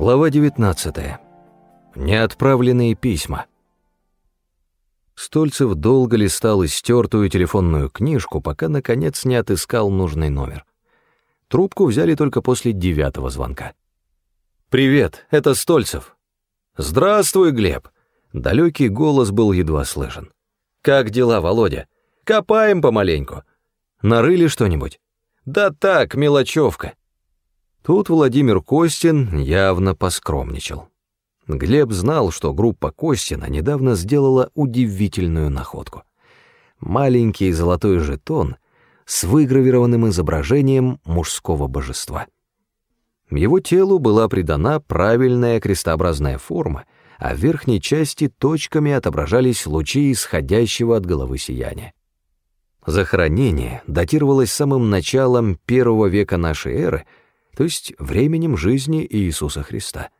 Глава 19. Неотправленные письма. Стольцев долго листал истертую телефонную книжку, пока, наконец, не отыскал нужный номер. Трубку взяли только после девятого звонка. «Привет, это Стольцев». «Здравствуй, Глеб». Далекий голос был едва слышен. «Как дела, Володя? Копаем помаленьку. Нарыли что-нибудь?» «Да так, мелочевка». Тут Владимир Костин явно поскромничал. Глеб знал, что группа Костина недавно сделала удивительную находку. Маленький золотой жетон с выгравированным изображением мужского божества. Его телу была придана правильная крестообразная форма, а в верхней части точками отображались лучи исходящего от головы сияния. Захоронение датировалось самым началом первого века нашей эры — то есть временем жизни Иисуса Христа.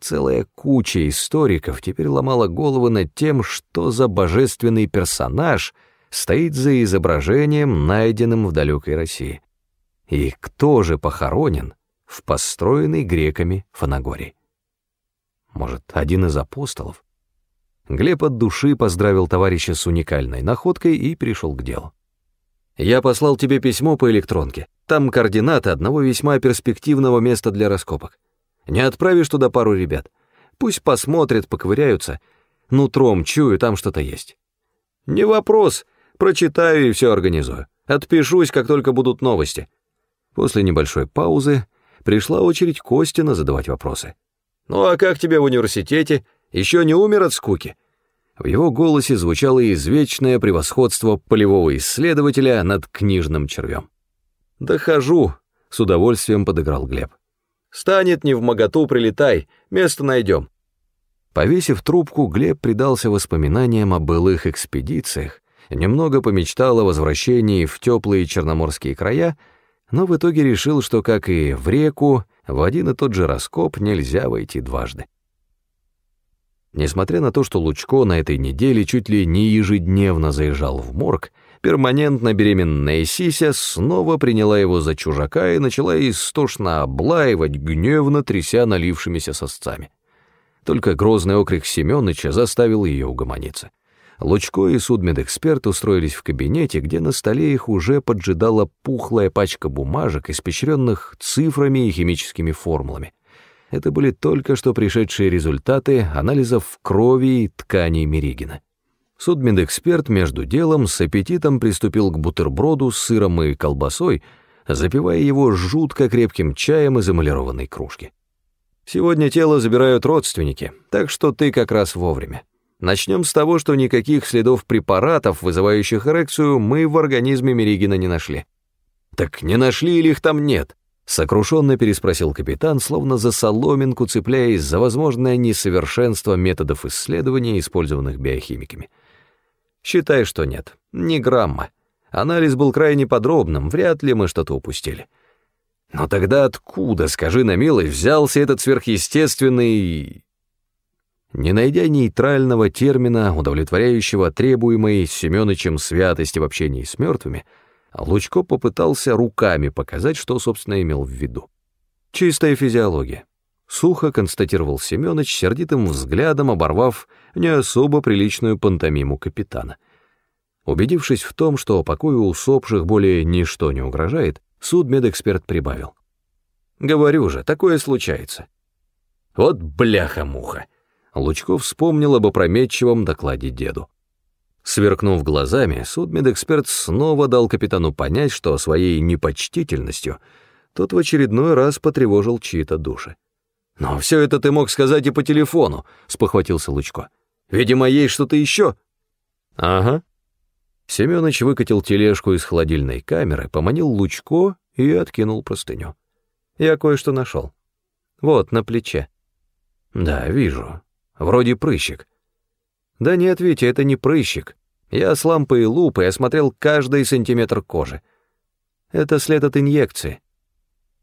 Целая куча историков теперь ломала головы над тем, что за божественный персонаж стоит за изображением, найденным в далекой России. И кто же похоронен в построенной греками Фанагории? Может, один из апостолов? Глеб от души поздравил товарища с уникальной находкой и пришел к делу. «Я послал тебе письмо по электронке. Там координаты одного весьма перспективного места для раскопок. Не отправишь туда пару ребят. Пусть посмотрят, поковыряются. Нутром чую, там что-то есть. Не вопрос, прочитаю и все организую. Отпишусь, как только будут новости. После небольшой паузы пришла очередь Костина задавать вопросы. «Ну а как тебе в университете? Еще не умер от скуки?» В его голосе звучало извечное превосходство полевого исследователя над книжным червем. «Дохожу», — с удовольствием подыграл Глеб. «Станет не в моготу, прилетай, место найдем». Повесив трубку, Глеб предался воспоминаниям о былых экспедициях, немного помечтал о возвращении в теплые черноморские края, но в итоге решил, что, как и в реку, в один и тот же раскоп нельзя войти дважды. Несмотря на то, что Лучко на этой неделе чуть ли не ежедневно заезжал в морг, Перманентно беременная Сися снова приняла его за чужака и начала истошно облаивать, гневно тряся налившимися сосцами. Только грозный окрик Семёныча заставил ее угомониться. Лучко и судмедэксперт устроились в кабинете, где на столе их уже поджидала пухлая пачка бумажек, испещренных цифрами и химическими формулами. Это были только что пришедшие результаты анализов крови и тканей Меригина. Судмедэксперт между делом с аппетитом приступил к бутерброду с сыром и колбасой, запивая его жутко крепким чаем из эмалированной кружки. «Сегодня тело забирают родственники, так что ты как раз вовремя. Начнем с того, что никаких следов препаратов, вызывающих эрекцию, мы в организме Меригина не нашли». «Так не нашли или их там нет?» — сокрушенно переспросил капитан, словно за соломинку цепляясь за возможное несовершенство методов исследования, использованных биохимиками. Считай, что нет. Ни грамма. Анализ был крайне подробным, вряд ли мы что-то упустили. Но тогда откуда, скажи на милость, взялся этот сверхъестественный... Не найдя нейтрального термина, удовлетворяющего требуемой Семёнычем святости в общении с мертвыми, Лучко попытался руками показать, что, собственно, имел в виду. Чистая физиология. Сухо констатировал Семёныч, сердитым взглядом оборвав не особо приличную пантомиму капитана. Убедившись в том, что покою усопших более ничто не угрожает, судмедэксперт прибавил. «Говорю же, такое случается». «Вот бляха-муха!» Лучков вспомнил об опрометчивом докладе деду. Сверкнув глазами, судмедэксперт снова дал капитану понять, что своей непочтительностью тот в очередной раз потревожил чьи-то души. «Но все это ты мог сказать и по телефону», — спохватился Лучко. «Видимо, есть что-то еще». «Ага». Семёныч выкатил тележку из холодильной камеры, поманил Лучко и откинул простыню. «Я кое-что нашел. Вот, на плече». «Да, вижу. Вроде прыщик». «Да нет, Витя, это не прыщик. Я с лампой и лупой осмотрел каждый сантиметр кожи. Это след от инъекции.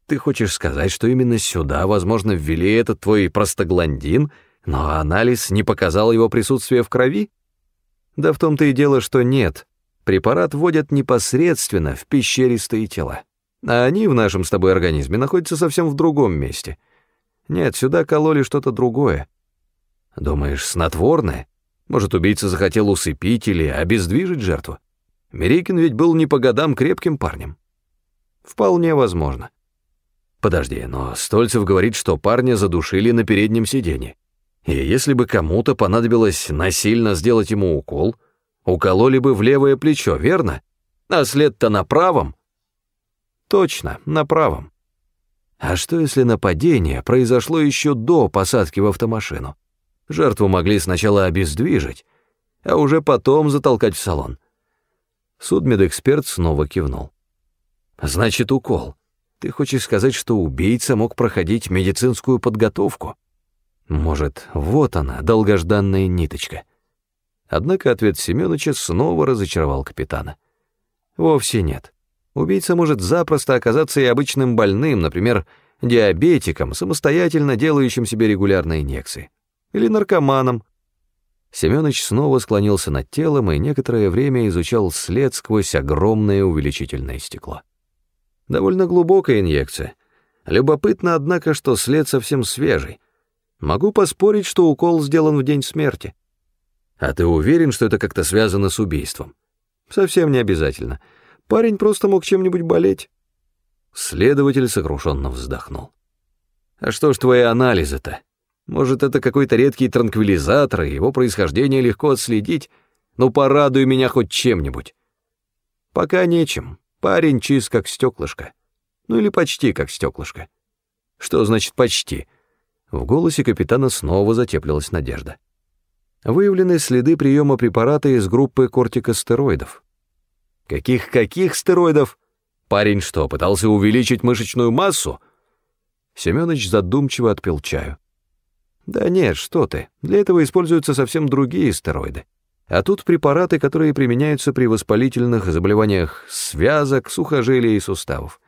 Ты хочешь сказать, что именно сюда, возможно, ввели этот твой простагландин, но анализ не показал его присутствие в крови? Да в том-то и дело, что нет. Препарат вводят непосредственно в пещеристые тела. А они в нашем с тобой организме находятся совсем в другом месте. Нет, сюда кололи что-то другое. Думаешь, снотворное? Может, убийца захотел усыпить или обездвижить жертву? Мерикин ведь был не по годам крепким парнем. Вполне возможно. Подожди, но Стольцев говорит, что парня задушили на переднем сиденье. И если бы кому-то понадобилось насильно сделать ему укол, укололи бы в левое плечо, верно? А след-то на правом? Точно, на правом. А что если нападение произошло еще до посадки в автомашину? Жертву могли сначала обездвижить, а уже потом затолкать в салон. Судмедэксперт снова кивнул. «Значит, укол. Ты хочешь сказать, что убийца мог проходить медицинскую подготовку? Может, вот она, долгожданная ниточка?» Однако ответ Семёныча снова разочаровал капитана. «Вовсе нет. Убийца может запросто оказаться и обычным больным, например, диабетиком, самостоятельно делающим себе регулярные инъекции. Или наркоманом. Семёныч снова склонился над телом и некоторое время изучал след сквозь огромное увеличительное стекло. Довольно глубокая инъекция. Любопытно, однако, что след совсем свежий. Могу поспорить, что укол сделан в день смерти. А ты уверен, что это как-то связано с убийством? Совсем не обязательно. Парень просто мог чем-нибудь болеть. Следователь сокрушенно вздохнул. А что ж твои анализы-то? Может, это какой-то редкий транквилизатор, и его происхождение легко отследить? Ну, порадуй меня хоть чем-нибудь. Пока нечем. Парень чист, как стеклышко. Ну или почти как стеклышко. Что значит «почти»? В голосе капитана снова затеплилась надежда. Выявлены следы приема препарата из группы кортикостероидов. Каких-каких стероидов? Парень что, пытался увеличить мышечную массу? Семёныч задумчиво отпил чаю. Да нет, что ты, для этого используются совсем другие стероиды. А тут препараты, которые применяются при воспалительных заболеваниях связок, сухожилий и суставов.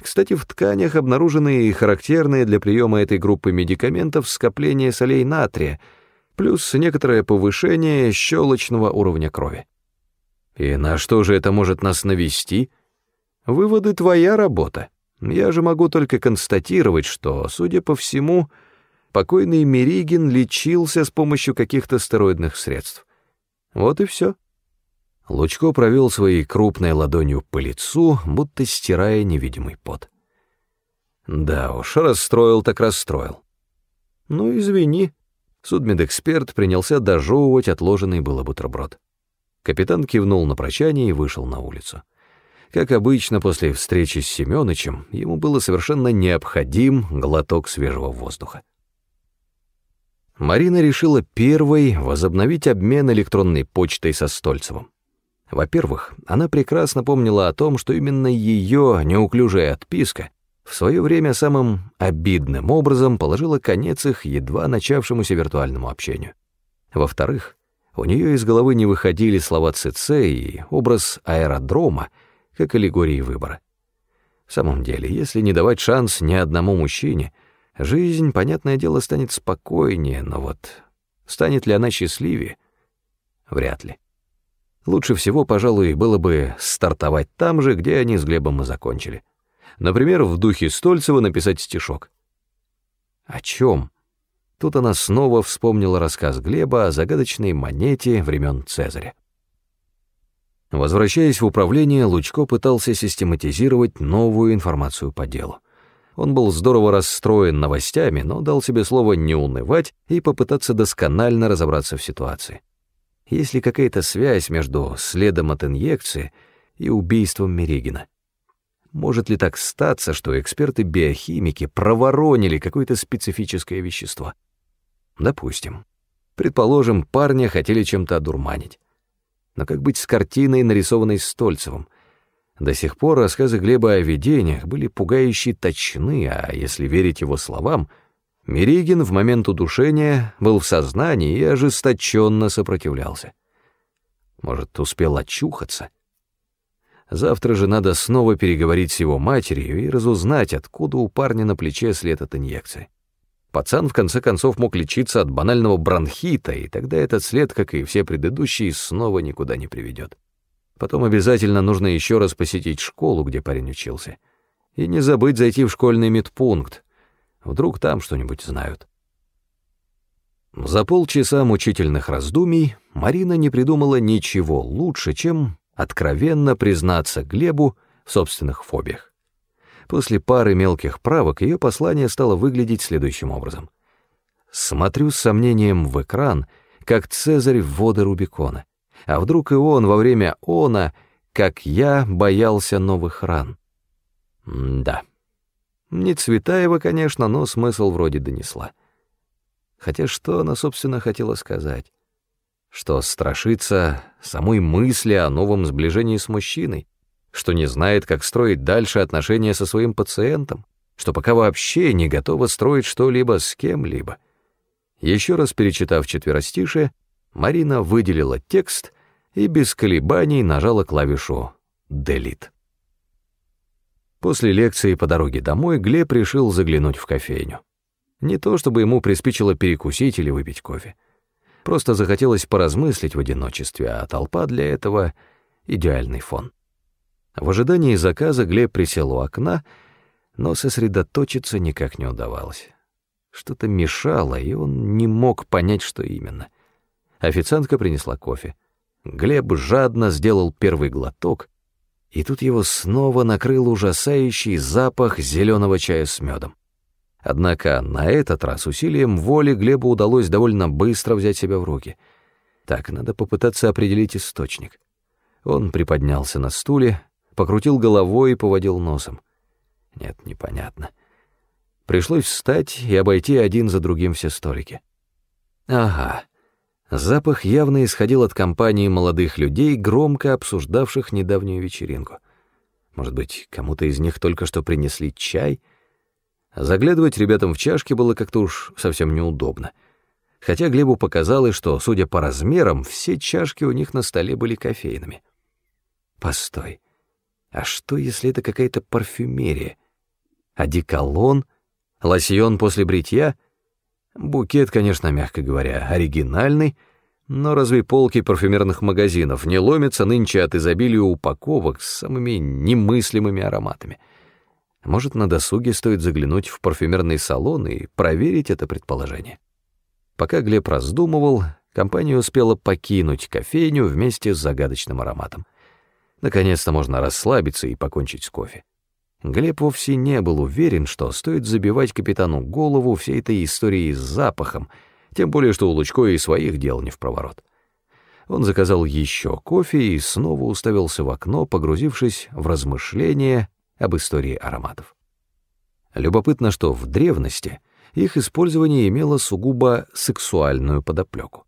Кстати, в тканях обнаружены и характерные для приема этой группы медикаментов скопления солей натрия, плюс некоторое повышение щелочного уровня крови. И на что же это может нас навести? Выводы твоя работа. Я же могу только констатировать, что, судя по всему, покойный Меригин лечился с помощью каких-то стероидных средств. Вот и все. Лучко провел своей крупной ладонью по лицу, будто стирая невидимый пот. Да уж, расстроил так расстроил. Ну, извини. Судмедэксперт принялся дожевывать отложенный было бутерброд. Капитан кивнул на прощание и вышел на улицу. Как обычно, после встречи с Семёнычем, ему было совершенно необходим глоток свежего воздуха. Марина решила первой возобновить обмен электронной почтой со Стольцевым. Во-первых, она прекрасно помнила о том, что именно ее неуклюжая отписка в свое время самым обидным образом положила конец их едва начавшемуся виртуальному общению. Во-вторых, у нее из головы не выходили слова ЦЦ и образ аэродрома, как аллегории выбора. В самом деле, если не давать шанс ни одному мужчине, жизнь, понятное дело, станет спокойнее, но вот станет ли она счастливее? Вряд ли. Лучше всего, пожалуй, было бы стартовать там же, где они с Глебом и закончили. Например, в духе Стольцева написать стишок. О чем? Тут она снова вспомнила рассказ Глеба о загадочной монете времен Цезаря. Возвращаясь в управление, Лучко пытался систематизировать новую информацию по делу. Он был здорово расстроен новостями, но дал себе слово не унывать и попытаться досконально разобраться в ситуации. Есть ли какая-то связь между следом от инъекции и убийством Меригина? Может ли так статься, что эксперты-биохимики проворонили какое-то специфическое вещество? Допустим. Предположим, парня хотели чем-то одурманить. Но как быть с картиной, нарисованной Стольцевым? До сих пор рассказы Глеба о видениях были пугающе точны, а если верить его словам, Меригин в момент удушения был в сознании и ожесточенно сопротивлялся. Может, успел очухаться? Завтра же надо снова переговорить с его матерью и разузнать, откуда у парня на плече след от инъекции. Пацан в конце концов мог лечиться от банального бронхита, и тогда этот след, как и все предыдущие, снова никуда не приведет. Потом обязательно нужно еще раз посетить школу, где парень учился. И не забыть зайти в школьный медпункт. Вдруг там что-нибудь знают. За полчаса мучительных раздумий Марина не придумала ничего лучше, чем откровенно признаться Глебу в собственных фобиях. После пары мелких правок ее послание стало выглядеть следующим образом. «Смотрю с сомнением в экран, как Цезарь в воды Рубикона. А вдруг и он во время она, как я, боялся новых ран?» М да. Не Цветаева, конечно, но смысл вроде донесла. Хотя что она, собственно, хотела сказать? Что страшится самой мысли о новом сближении с мужчиной, что не знает, как строить дальше отношения со своим пациентом, что пока вообще не готова строить что-либо с кем-либо. Еще раз перечитав четверостишие, Марина выделила текст и без колебаний нажала клавишу «Delete». После лекции по дороге домой Глеб решил заглянуть в кофейню. Не то чтобы ему приспичило перекусить или выпить кофе. Просто захотелось поразмыслить в одиночестве, а толпа для этого — идеальный фон. В ожидании заказа Глеб присел у окна, но сосредоточиться никак не удавалось. Что-то мешало, и он не мог понять, что именно. Официантка принесла кофе. Глеб жадно сделал первый глоток, и тут его снова накрыл ужасающий запах зеленого чая с медом. Однако на этот раз усилием воли Глебу удалось довольно быстро взять себя в руки. Так, надо попытаться определить источник. Он приподнялся на стуле, покрутил головой и поводил носом. Нет, непонятно. Пришлось встать и обойти один за другим все столики. Ага, Запах явно исходил от компании молодых людей, громко обсуждавших недавнюю вечеринку. Может быть, кому-то из них только что принесли чай? Заглядывать ребятам в чашки было как-то уж совсем неудобно. Хотя Глебу показалось, что, судя по размерам, все чашки у них на столе были кофейными. Постой, а что, если это какая-то парфюмерия? Одеколон? Лосьон после бритья? Букет, конечно, мягко говоря, оригинальный, но разве полки парфюмерных магазинов не ломятся нынче от изобилия упаковок с самыми немыслимыми ароматами? Может, на досуге стоит заглянуть в парфюмерный салон и проверить это предположение? Пока Глеб раздумывал, компания успела покинуть кофейню вместе с загадочным ароматом. Наконец-то можно расслабиться и покончить с кофе. Глеб вовсе не был уверен, что стоит забивать капитану голову всей этой историей с запахом, тем более что у Лучко и своих дел не в проворот. Он заказал еще кофе и снова уставился в окно, погрузившись в размышления об истории ароматов. Любопытно, что в древности их использование имело сугубо сексуальную подоплеку.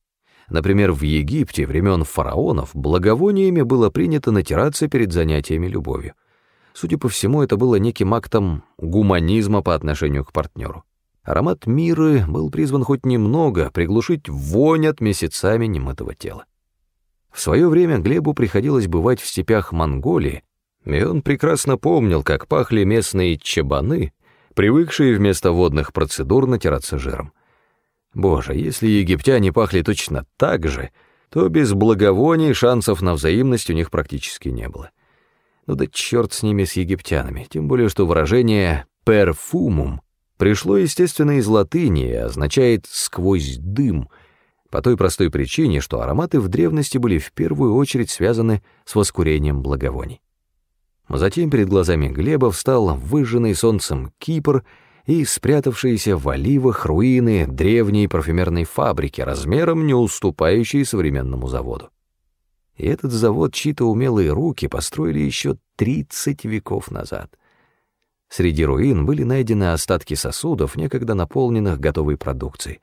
Например, в Египте времен фараонов благовониями было принято натираться перед занятиями любовью — Судя по всему, это было неким актом гуманизма по отношению к партнеру. Аромат миры был призван хоть немного приглушить вонь от месяцами немытого тела. В свое время Глебу приходилось бывать в степях Монголии, и он прекрасно помнил, как пахли местные чабаны, привыкшие вместо водных процедур натираться жиром. Боже, если египтяне пахли точно так же, то без благовоний шансов на взаимность у них практически не было. Ну да черт с ними, с египтянами, тем более что выражение «перфумум» пришло, естественно, из латыни и означает «сквозь дым», по той простой причине, что ароматы в древности были в первую очередь связаны с воскурением благовоний. Затем перед глазами Глеба встал выжженный солнцем Кипр и спрятавшиеся в оливах руины древней парфюмерной фабрики, размером не уступающей современному заводу. И этот завод чьи-то умелые руки построили еще 30 веков назад. Среди руин были найдены остатки сосудов, некогда наполненных готовой продукцией.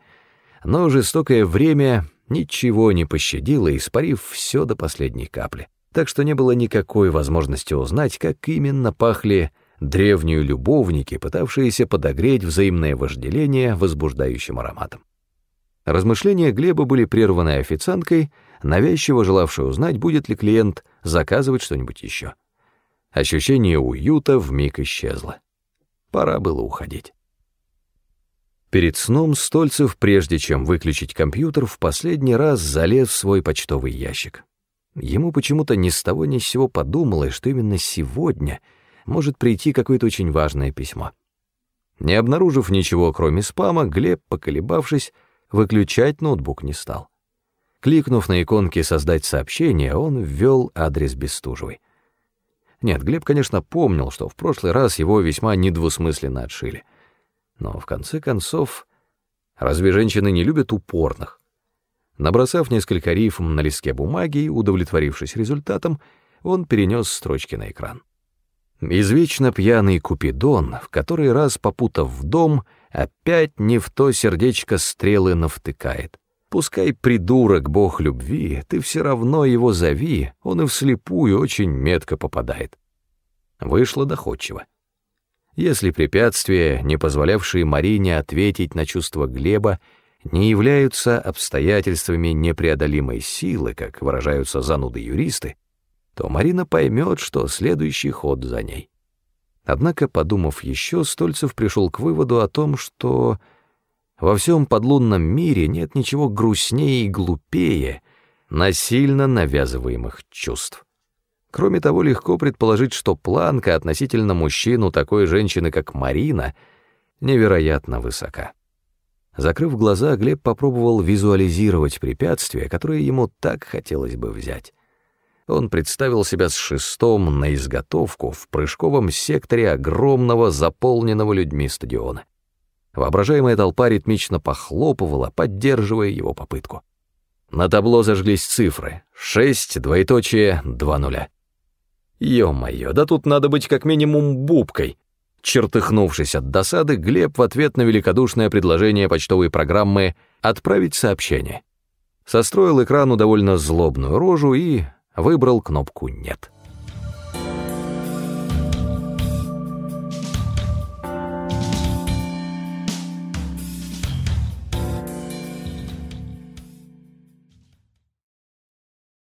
Но жестокое время ничего не пощадило, испарив все до последней капли. Так что не было никакой возможности узнать, как именно пахли древние любовники, пытавшиеся подогреть взаимное вожделение возбуждающим ароматом. Размышления Глеба были прерваны официанткой, навязчиво желавшей узнать, будет ли клиент заказывать что-нибудь еще. Ощущение уюта вмиг исчезло. Пора было уходить. Перед сном Стольцев, прежде чем выключить компьютер, в последний раз залез в свой почтовый ящик. Ему почему-то ни с того ни с сего подумалось, что именно сегодня может прийти какое-то очень важное письмо. Не обнаружив ничего, кроме спама, Глеб, поколебавшись, выключать ноутбук не стал. Кликнув на иконке «Создать сообщение», он ввел адрес Бестужевой. Нет, Глеб, конечно, помнил, что в прошлый раз его весьма недвусмысленно отшили. Но, в конце концов, разве женщины не любят упорных? Набросав несколько рифм на листке бумаги и удовлетворившись результатом, он перенес строчки на экран. Извечно пьяный Купидон, в который раз попутав в дом, опять не в то сердечко стрелы навтыкает. Пускай придурок бог любви, ты все равно его зови, он и вслепую очень метко попадает. Вышло доходчиво. Если препятствия, не позволявшие Марине ответить на чувства Глеба, не являются обстоятельствами непреодолимой силы, как выражаются зануды-юристы, то Марина поймет, что следующий ход за ней. Однако, подумав еще, Стольцев пришел к выводу о том, что во всем подлунном мире нет ничего грустнее и глупее насильно навязываемых чувств. Кроме того, легко предположить, что планка относительно мужчину такой женщины, как Марина, невероятно высока. Закрыв глаза, Глеб попробовал визуализировать препятствия, которые ему так хотелось бы взять. Он представил себя с шестом на изготовку в прыжковом секторе огромного, заполненного людьми стадиона. Воображаемая толпа ритмично похлопывала, поддерживая его попытку. На табло зажглись цифры. Шесть, двоеточие, два нуля. Ё-моё, да тут надо быть как минимум бубкой. Чертыхнувшись от досады, Глеб в ответ на великодушное предложение почтовой программы «Отправить сообщение» состроил экрану довольно злобную рожу и выбрал кнопку «Нет».